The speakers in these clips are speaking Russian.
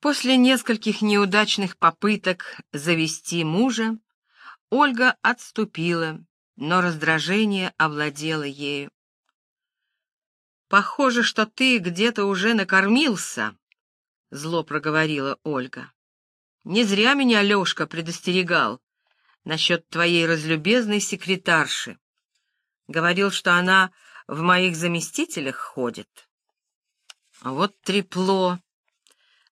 После нескольких неудачных попыток завести мужа, Ольга отступила, но раздражение овладело ею. «Похоже, что ты где-то уже накормился», — зло проговорила Ольга. «Не зря меня Лешка предостерегал насчет твоей разлюбезной секретарши. Говорил, что она в моих заместителях ходит. Вот трепло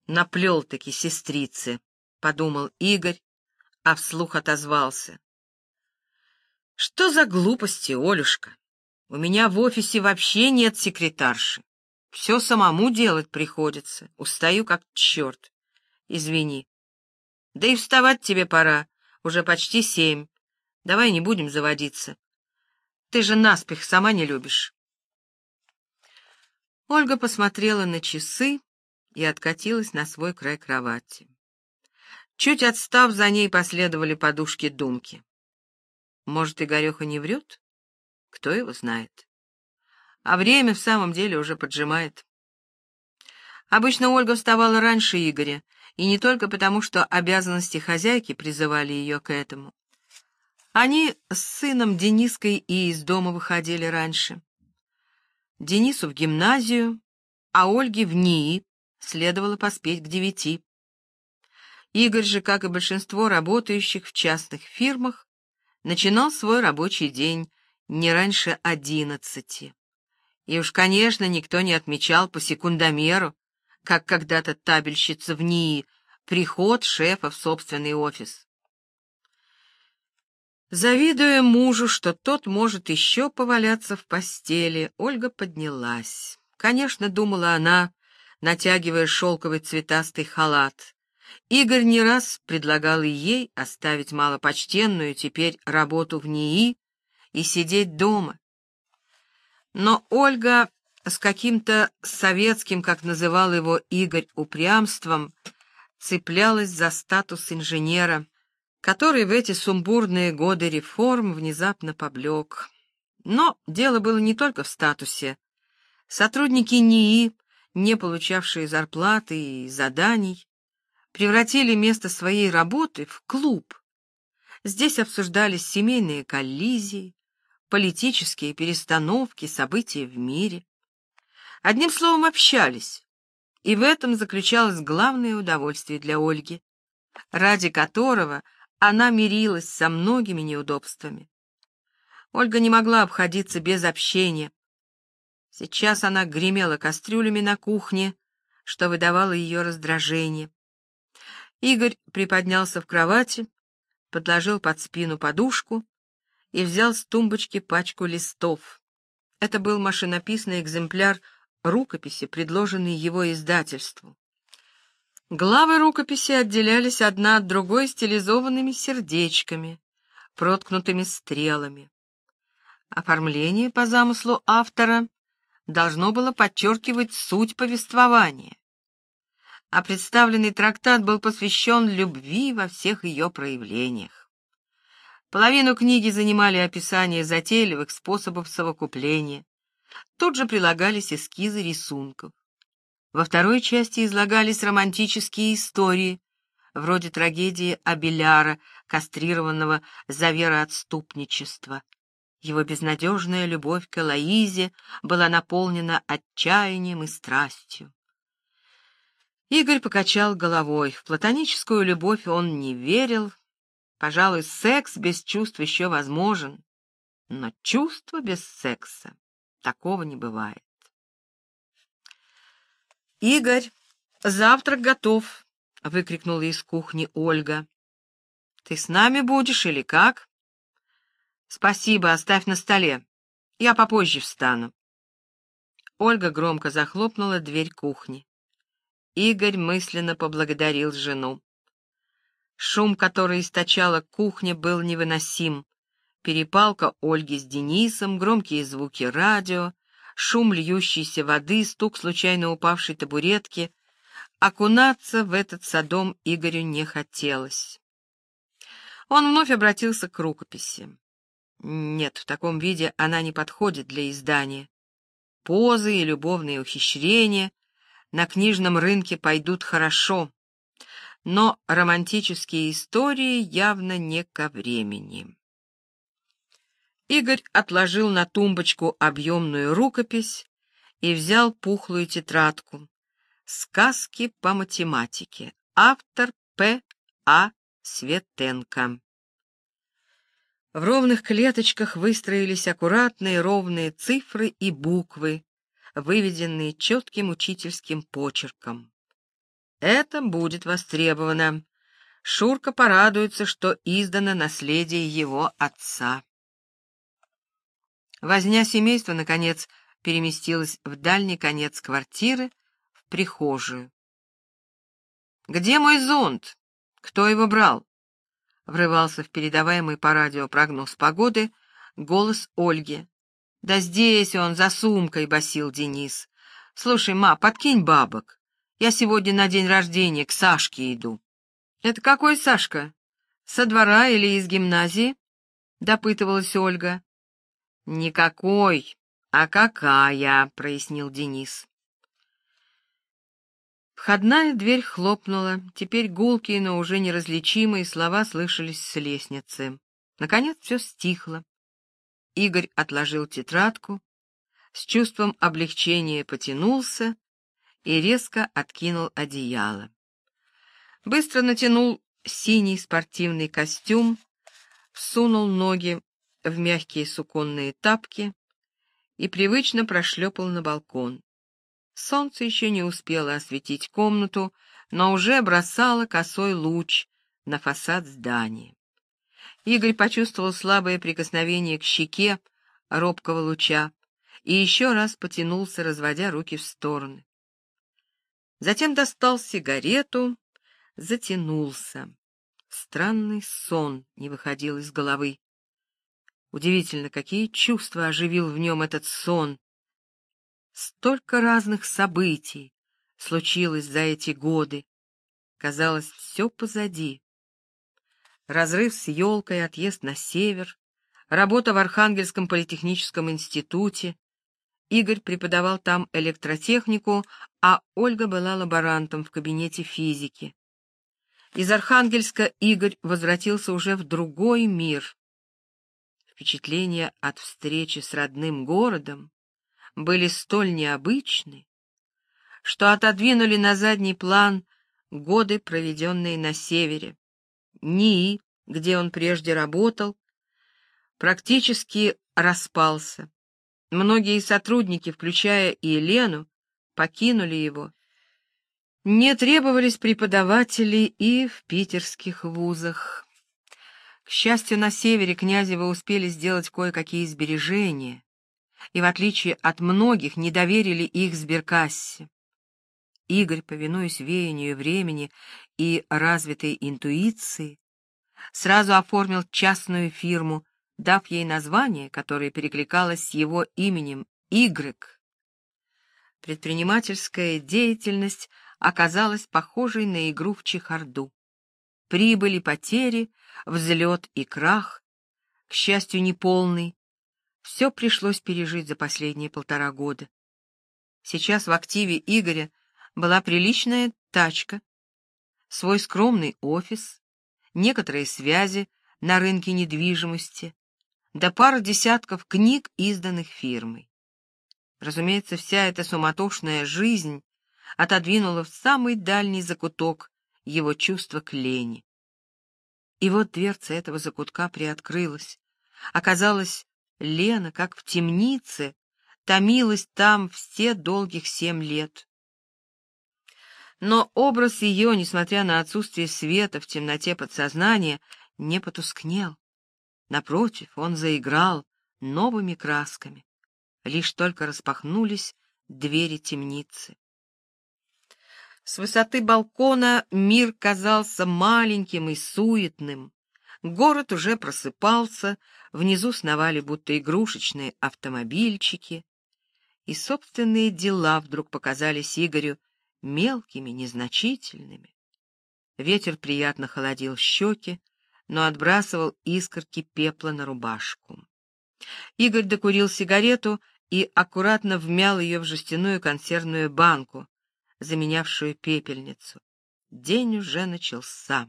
наплел-таки сестрицы, — подумал Игорь, а вслух отозвался. Что за глупости, Олюшка? У меня в офисе вообще нет секретарши. Все самому делать приходится. Устаю как черт. Извини. Да и вставать тебе пора. Уже почти семь. Давай не будем заводиться. Ты же наспех сама не любишь. Ольга посмотрела на часы и откатилась на свой край кровати. Чуть отстав, за ней последовали подушки думки. Может, Игореха не врет? Кто его знает? А время в самом деле уже поджимает. Обычно Ольга вставала раньше Игоря, и не только потому, что обязанности хозяйки призывали ее к этому. Они с сыном Дениской и из дома выходили раньше. Денису в гимназию, а Ольге в НИИ следовало поспеть к девяти. Игорь же, как и большинство работающих в частных фирмах, начинал свой рабочий день не раньше одиннадцати. И уж, конечно, никто не отмечал по секундомеру, как когда-то табельщица в НИИ, приход шефа в собственный офис. Завидуя мужу, что тот может еще поваляться в постели, Ольга поднялась. Конечно, думала она, натягивая шелковый цветастый халат. Игорь не раз предлагал и ей оставить малопочтенную теперь работу в НИИ и сидеть дома. Но Ольга с каким-то советским, как называл его Игорь, упрямством цеплялась за статус инженера, который в эти сумбурные годы реформ внезапно поблек. Но дело было не только в статусе. Сотрудники НИИ, не получавшие зарплаты и заданий, превратили место своей работы в клуб. Здесь обсуждались семейные коллизии, политические перестановки, события в мире. Одним словом, общались, и в этом заключалось главное удовольствие для Ольги, ради которого она мирилась со многими неудобствами. Ольга не могла обходиться без общения. Сейчас она гремела кастрюлями на кухне, что выдавало ее раздражение. Игорь приподнялся в кровати, подложил под спину подушку и взял с тумбочки пачку листов. Это был машинописный экземпляр рукописи, предложенный его издательству. Главы рукописи отделялись одна от другой стилизованными сердечками, проткнутыми стрелами. Оформление по замыслу автора должно было подчеркивать суть повествования, а представленный трактат был посвящен любви во всех ее проявлениях. Половину книги занимали описания затейливых способов совокупления, тут же прилагались эскизы рисунков. Во второй части излагались романтические истории, вроде трагедии Абеляра, кастрированного за вероотступничество. Его безнадежная любовь к Элоизе была наполнена отчаянием и страстью. Игорь покачал головой. В платоническую любовь он не верил. Пожалуй, секс без чувств еще возможен, но чувство без секса такого не бывает. «Игорь, завтрак готов!» — выкрикнула из кухни Ольга. «Ты с нами будешь или как?» «Спасибо, оставь на столе. Я попозже встану». Ольга громко захлопнула дверь кухни. Игорь мысленно поблагодарил жену. Шум, который источала кухня, был невыносим. Перепалка Ольги с Денисом, громкие звуки радио, шум льющейся воды, стук случайно упавшей табуретки. Окунаться в этот садом Игорю не хотелось. Он вновь обратился к рукописи. Нет, в таком виде она не подходит для издания. Позы и любовные ухищрения на книжном рынке пойдут хорошо, но романтические истории явно не ко времени. Игорь отложил на тумбочку объемную рукопись и взял пухлую тетрадку. «Сказки по математике». Автор П. А. Светенко. В ровных клеточках выстроились аккуратные ровные цифры и буквы, выведенные четким учительским почерком. Это будет востребовано. Шурка порадуется, что издано наследие его отца. Возня семейства, наконец, переместилась в дальний конец квартиры, в прихожую. «Где мой зонт? Кто его брал?» Врывался в передаваемый по радио прогноз погоды голос Ольги. «Да здесь он, за сумкой», — басил Денис. «Слушай, ма, подкинь бабок. Я сегодня на день рождения к Сашке иду». «Это какой Сашка? Со двора или из гимназии?» — допытывалась Ольга. «Никакой, а какая», — прояснил Денис. Входная дверь хлопнула, теперь гулкие, но уже неразличимые слова слышались с лестницы. Наконец все стихло. Игорь отложил тетрадку, с чувством облегчения потянулся и резко откинул одеяло. Быстро натянул синий спортивный костюм, всунул ноги в мягкие суконные тапки и привычно прошлепал на балкон. Солнце еще не успело осветить комнату, но уже бросало косой луч на фасад здания. Игорь почувствовал слабое прикосновение к щеке робкого луча и еще раз потянулся, разводя руки в стороны. Затем достал сигарету, затянулся. Странный сон не выходил из головы. Удивительно, какие чувства оживил в нем этот сон. Столько разных событий случилось за эти годы. Казалось, все позади. Разрыв с елкой, отъезд на север, работа в Архангельском политехническом институте. Игорь преподавал там электротехнику, а Ольга была лаборантом в кабинете физики. Из Архангельска Игорь возвратился уже в другой мир, впечатления от встречи с родным городом были столь необычны, что отодвинули на задний план годы, проведенные на севере. НИИ, где он прежде работал, практически распался. Многие сотрудники, включая и Елену, покинули его. Не требовались преподаватели и в питерских вузах. К счастью, на севере Князевы успели сделать кое-какие сбережения, и, в отличие от многих, не доверили их сберкассе. Игорь, повинуясь веянию времени и развитой интуиции, сразу оформил частную фирму, дав ей название, которое перекликалось с его именем — Игрек. Предпринимательская деятельность оказалась похожей на игру в чехарду. Прибыли, потери, взлет и крах, к счастью, неполный. Все пришлось пережить за последние полтора года. Сейчас в активе Игоря была приличная тачка, свой скромный офис, некоторые связи на рынке недвижимости, да пара десятков книг, изданных фирмой. Разумеется, вся эта суматошная жизнь отодвинула в самый дальний закуток его чувства к лени. И вот дверца этого закутка приоткрылась. Оказалось, Лена, как в темнице, томилась там все долгих семь лет. Но образ ее, несмотря на отсутствие света в темноте подсознания, не потускнел. Напротив, он заиграл новыми красками. Лишь только распахнулись двери темницы. С высоты балкона мир казался маленьким и суетным. Город уже просыпался, внизу сновали будто игрушечные автомобильчики. И собственные дела вдруг показались Игорю мелкими, незначительными. Ветер приятно холодил щеки, но отбрасывал искорки пепла на рубашку. Игорь докурил сигарету и аккуратно вмял ее в жестяную консервную банку, заменявшую пепельницу. День уже начался.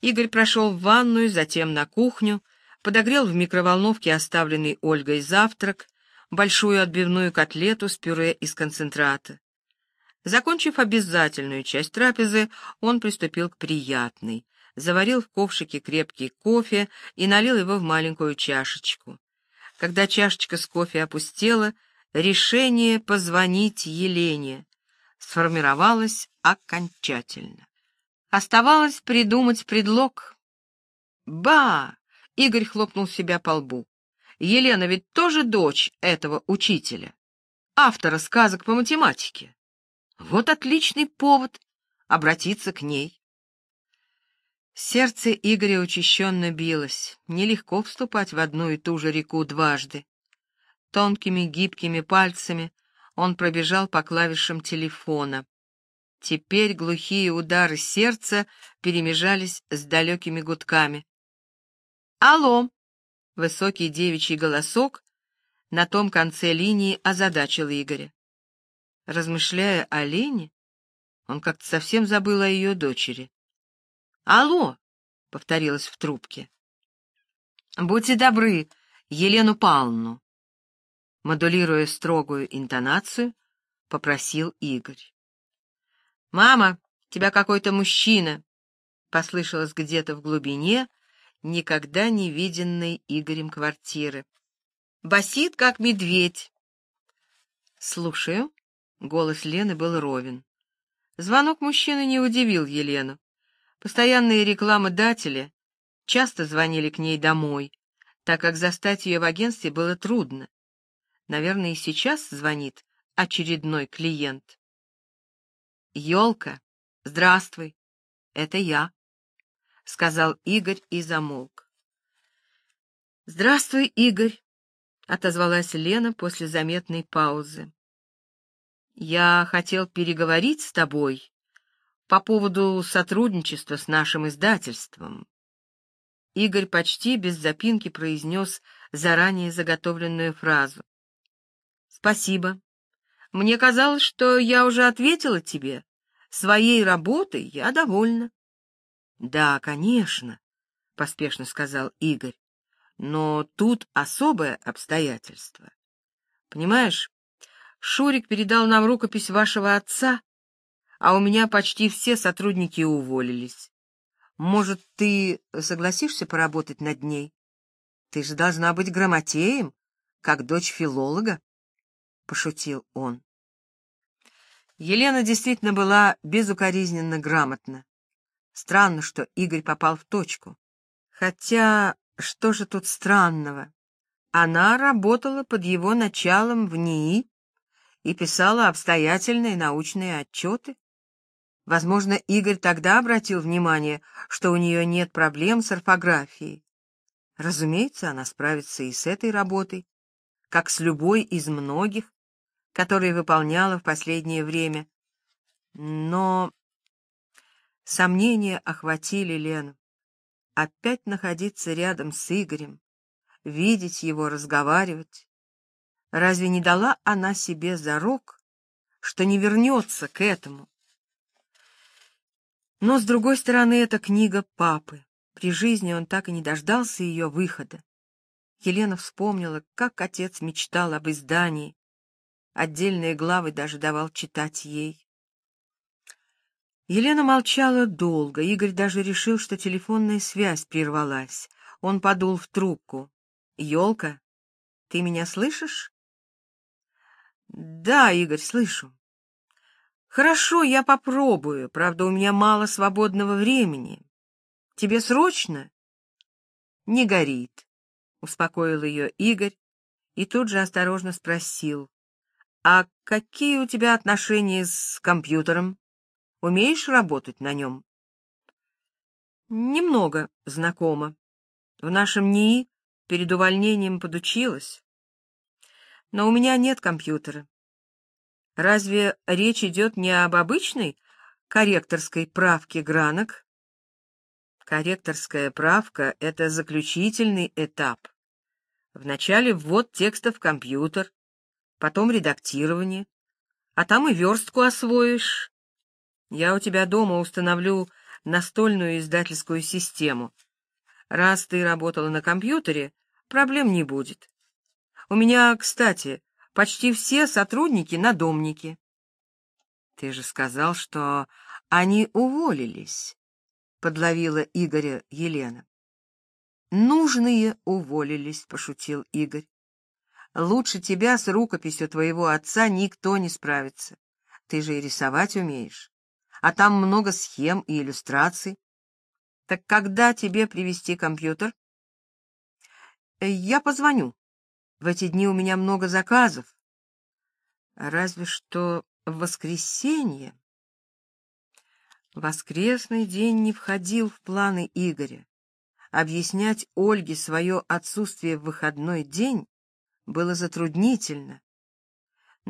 Игорь прошел в ванную, затем на кухню, подогрел в микроволновке оставленный Ольгой завтрак, большую отбивную котлету с пюре из концентрата. Закончив обязательную часть трапезы, он приступил к приятной. Заварил в ковшике крепкий кофе и налил его в маленькую чашечку. Когда чашечка с кофе опустела, решение позвонить Елене сформировалось окончательно. Оставалось придумать предлог. «Ба!» — Игорь хлопнул себя по лбу. «Елена ведь тоже дочь этого учителя, автора сказок по математике. Вот отличный повод обратиться к ней». Сердце Игоря учащенно билось. Нелегко вступать в одну и ту же реку дважды. Тонкими гибкими пальцами он пробежал по клавишам телефона. Теперь глухие удары сердца перемежались с далекими гудками. «Алло!» — высокий девичий голосок на том конце линии озадачил Игоря. Размышляя о Лене, он как-то совсем забыл о ее дочери. «Алло!» — повторилось в трубке. «Будьте добры, Елену Павловну!» Модулируя строгую интонацию, попросил Игорь. «Мама, тебя какой-то мужчина!» — послышалось где-то в глубине никогда не виденной Игорем квартиры. «Басит, как медведь!» «Слушаю». Голос Лены был ровен. Звонок мужчины не удивил Елену. Постоянные рекламодатели часто звонили к ней домой, так как застать ее в агентстве было трудно. Наверное, и сейчас звонит очередной клиент. «Елка, здравствуй, это я», — сказал Игорь и замолк. «Здравствуй, Игорь», — отозвалась Лена после заметной паузы. «Я хотел переговорить с тобой по поводу сотрудничества с нашим издательством». Игорь почти без запинки произнес заранее заготовленную фразу. «Спасибо. Мне казалось, что я уже ответила тебе. Своей работой я довольна. — Да, конечно, — поспешно сказал Игорь, — но тут особое обстоятельство. Понимаешь, Шурик передал нам рукопись вашего отца, а у меня почти все сотрудники уволились. Может, ты согласишься поработать над ней? Ты же должна быть грамотеем, как дочь филолога, — пошутил он. Елена действительно была безукоризненно грамотна. Странно, что Игорь попал в точку. Хотя, что же тут странного? Она работала под его началом в НИИ и писала обстоятельные научные отчеты. Возможно, Игорь тогда обратил внимание, что у нее нет проблем с орфографией. Разумеется, она справится и с этой работой, как с любой из многих, которые выполняла в последнее время. Но сомнения охватили Лену. Опять находиться рядом с Игорем, видеть его, разговаривать. Разве не дала она себе зарок, что не вернется к этому? Но, с другой стороны, это книга папы. При жизни он так и не дождался ее выхода. Елена вспомнила, как отец мечтал об издании, Отдельные главы даже давал читать ей. Елена молчала долго. Игорь даже решил, что телефонная связь прервалась. Он подул в трубку. «Елка, ты меня слышишь?» «Да, Игорь, слышу». «Хорошо, я попробую. Правда, у меня мало свободного времени. Тебе срочно?» «Не горит», — успокоил ее Игорь и тут же осторожно спросил. «А какие у тебя отношения с компьютером? Умеешь работать на нем?» «Немного знакомо. В нашем НИИ перед увольнением подучилась. Но у меня нет компьютера. Разве речь идет не об обычной корректорской правке гранок?» Корректорская правка — это заключительный этап. Вначале ввод текста в компьютер, потом редактирование, а там и верстку освоишь. Я у тебя дома установлю настольную издательскую систему. Раз ты работала на компьютере, проблем не будет. У меня, кстати, почти все сотрудники надомники. Ты же сказал, что они уволились, подловила Игоря Елена. Нужные уволились, пошутил Игорь. Лучше тебя с рукописью твоего отца никто не справится. Ты же и рисовать умеешь. А там много схем и иллюстраций. Так когда тебе привезти компьютер? Я позвоню. В эти дни у меня много заказов. Разве что в воскресенье. Воскресный день не входил в планы Игоря. Объяснять Ольге свое отсутствие в выходной день было затруднительно.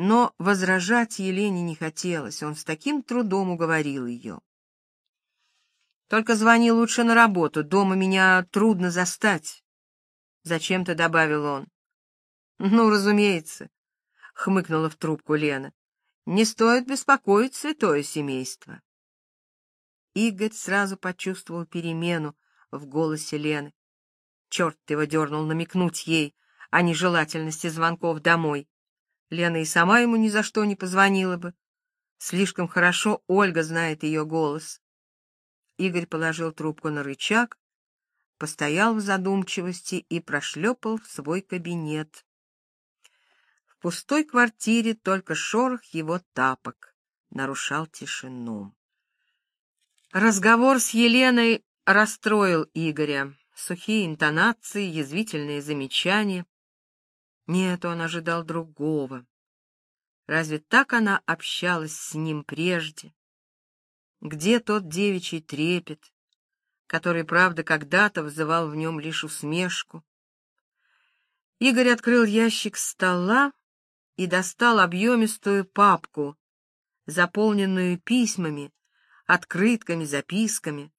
Но возражать Елене не хотелось, он с таким трудом уговорил ее. «Только звони лучше на работу, дома меня трудно застать», — зачем-то добавил он. «Ну, разумеется», — хмыкнула в трубку Лена, — «не стоит беспокоить святое семейство». Игорь сразу почувствовал перемену в голосе Лены. Черт его дернул намекнуть ей о нежелательности звонков домой. Лена и сама ему ни за что не позвонила бы. Слишком хорошо Ольга знает ее голос. Игорь положил трубку на рычаг, постоял в задумчивости и прошлепал в свой кабинет. В пустой квартире только шорох его тапок нарушал тишину. Разговор с Еленой расстроил Игоря. Сухие интонации, язвительные замечания. Нет, он ожидал другого. Разве так она общалась с ним прежде? Где тот девичий трепет, который, правда, когда-то вызывал в нем лишь усмешку? Игорь открыл ящик стола и достал объемистую папку, заполненную письмами, открытками, записками.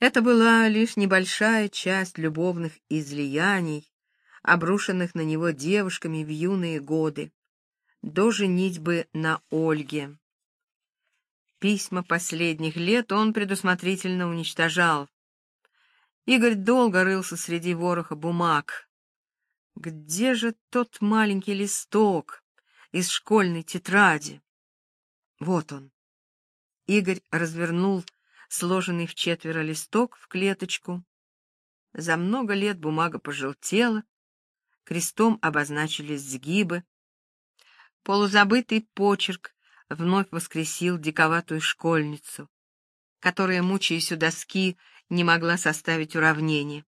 Это была лишь небольшая часть любовных излияний, обрушенных на него девушками в юные годы, до женитьбы на Ольге. Письма последних лет он предусмотрительно уничтожал. Игорь долго рылся среди вороха бумаг. Где же тот маленький листок из школьной тетради? Вот он. Игорь развернул сложенный в четверо листок в клеточку. За много лет бумага пожелтела, крестом обозначились сгибы. Полузабытый почерк вновь воскресил диковатую школьницу, которая, мучаясь у доски, не могла составить уравнение.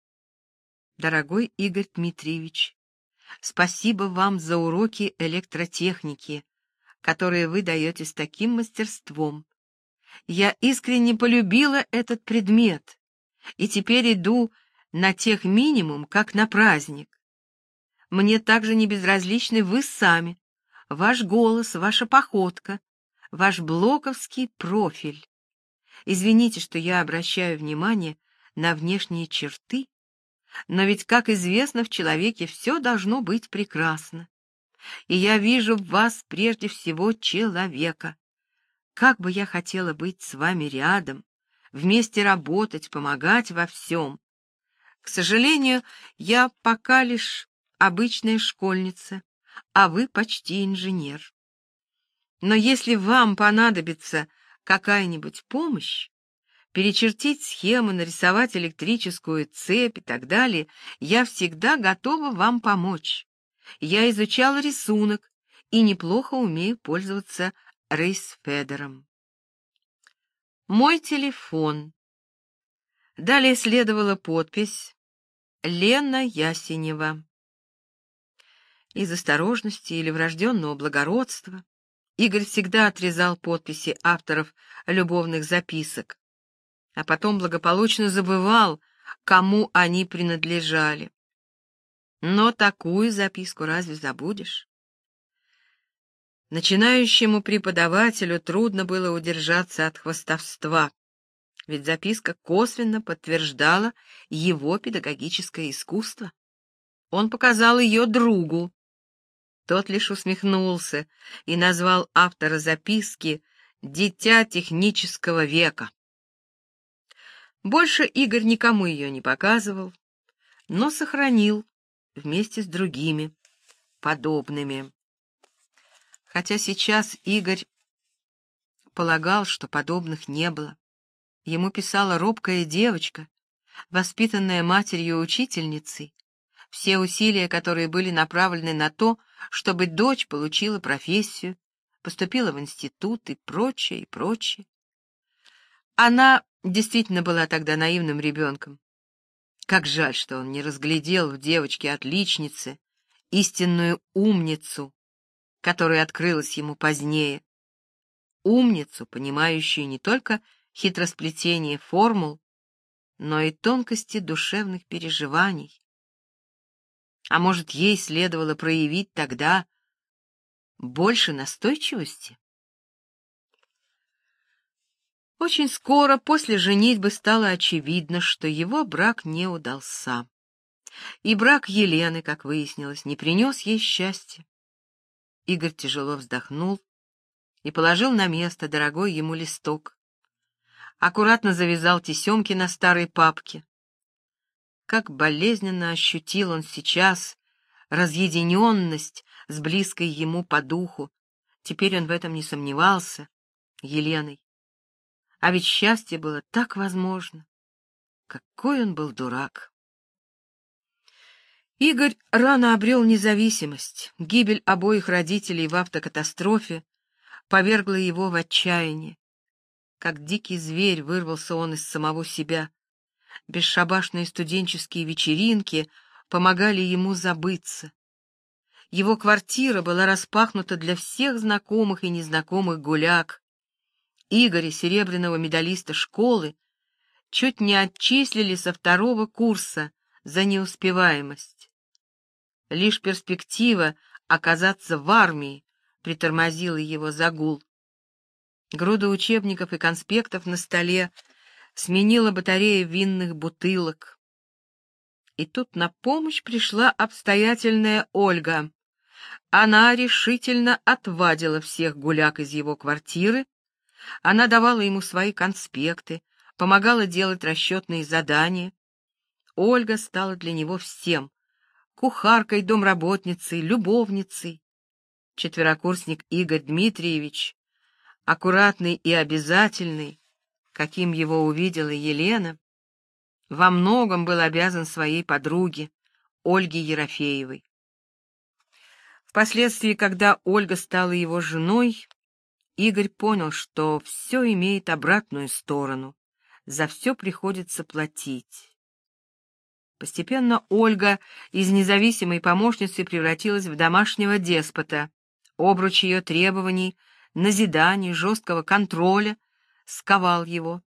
Дорогой Игорь Дмитриевич, спасибо вам за уроки электротехники, которые вы даете с таким мастерством. Я искренне полюбила этот предмет, и теперь иду на тех минимум, как на праздник. Мне также не безразличны вы сами, ваш голос, ваша походка, ваш блоковский профиль. Извините, что я обращаю внимание на внешние черты, но ведь, как известно, в человеке все должно быть прекрасно. И я вижу в вас прежде всего человека. Как бы я хотела быть с вами рядом, вместе работать, помогать во всем. К сожалению, я пока лишь обычная школьница, а вы почти инженер. Но если вам понадобится какая-нибудь помощь, перечертить схему, нарисовать электрическую цепь и так далее, я всегда готова вам помочь. Я изучала рисунок и неплохо умею пользоваться рейсфедером. Мой телефон. Далее следовала подпись «Лена Ясенева» из осторожности или врожденного благородства, Игорь всегда отрезал подписи авторов любовных записок, а потом благополучно забывал, кому они принадлежали. Но такую записку разве забудешь? Начинающему преподавателю трудно было удержаться от хвастовства, ведь записка косвенно подтверждала его педагогическое искусство. Он показал ее другу, тот лишь усмехнулся и назвал автора записки дитя технического века. Больше Игорь никому ее не показывал, но сохранил вместе с другими, подобными. Хотя сейчас Игорь полагал, что подобных не было. Ему писала робкая девочка, воспитанная матерью-учительницей, все усилия, которые были направлены на то, чтобы дочь получила профессию, поступила в институт и прочее, и прочее. Она действительно была тогда наивным ребенком. Как жаль, что он не разглядел в девочке-отличнице истинную умницу, которая открылась ему позднее. Умницу, понимающую не только хитросплетение формул, но и тонкости душевных переживаний. А может, ей следовало проявить тогда больше настойчивости? Очень скоро после женитьбы стало очевидно, что его брак не удался. И брак Елены, как выяснилось, не принес ей счастья. Игорь тяжело вздохнул и положил на место дорогой ему листок. Аккуратно завязал тесемки на старой папке. Как болезненно ощутил он сейчас разъединенность с близкой ему по духу, теперь он в этом не сомневался, Еленой. А ведь счастье было так возможно. Какой он был дурак! Игорь рано обрел независимость. Гибель обоих родителей в автокатастрофе повергла его в отчаяние. Как дикий зверь вырвался он из самого себя. Бесшабашные студенческие вечеринки помогали ему забыться. Его квартира была распахнута для всех знакомых и незнакомых гуляк. Игоря, серебряного медалиста школы, чуть не отчислили со второго курса за неуспеваемость. Лишь перспектива оказаться в армии притормозила его загул. Груда учебников и конспектов на столе сменила батарея винных бутылок. И тут на помощь пришла обстоятельная Ольга. Она решительно отвадила всех гуляк из его квартиры она давала ему свои конспекты, помогала делать расчетные задания. Ольга стала для него всем — кухаркой, домработницей, любовницей. Четверокурсник Игорь Дмитриевич, аккуратный и обязательный, каким его увидела Елена, во многом был обязан своей подруге, Ольге Ерофеевой. Впоследствии, когда Ольга стала его женой, Игорь понял, что все имеет обратную сторону, за все приходится платить. Постепенно Ольга из независимой помощницы превратилась в домашнего деспота. Обруч ее требований, назиданий, жесткого контроля сковал его.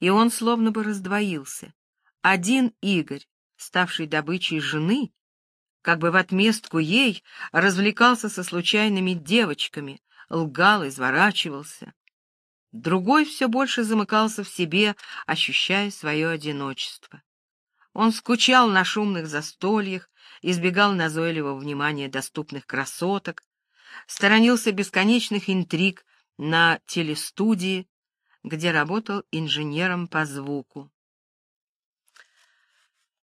И он словно бы раздвоился. Один Игорь, ставший добычей жены, как бы в отместку ей, развлекался со случайными девочками, лгал, изворачивался. Другой все больше замыкался в себе, ощущая свое одиночество. Он скучал на шумных застольях, избегал назойливого внимания доступных красоток, сторонился бесконечных интриг на телестудии, где работал инженером по звуку.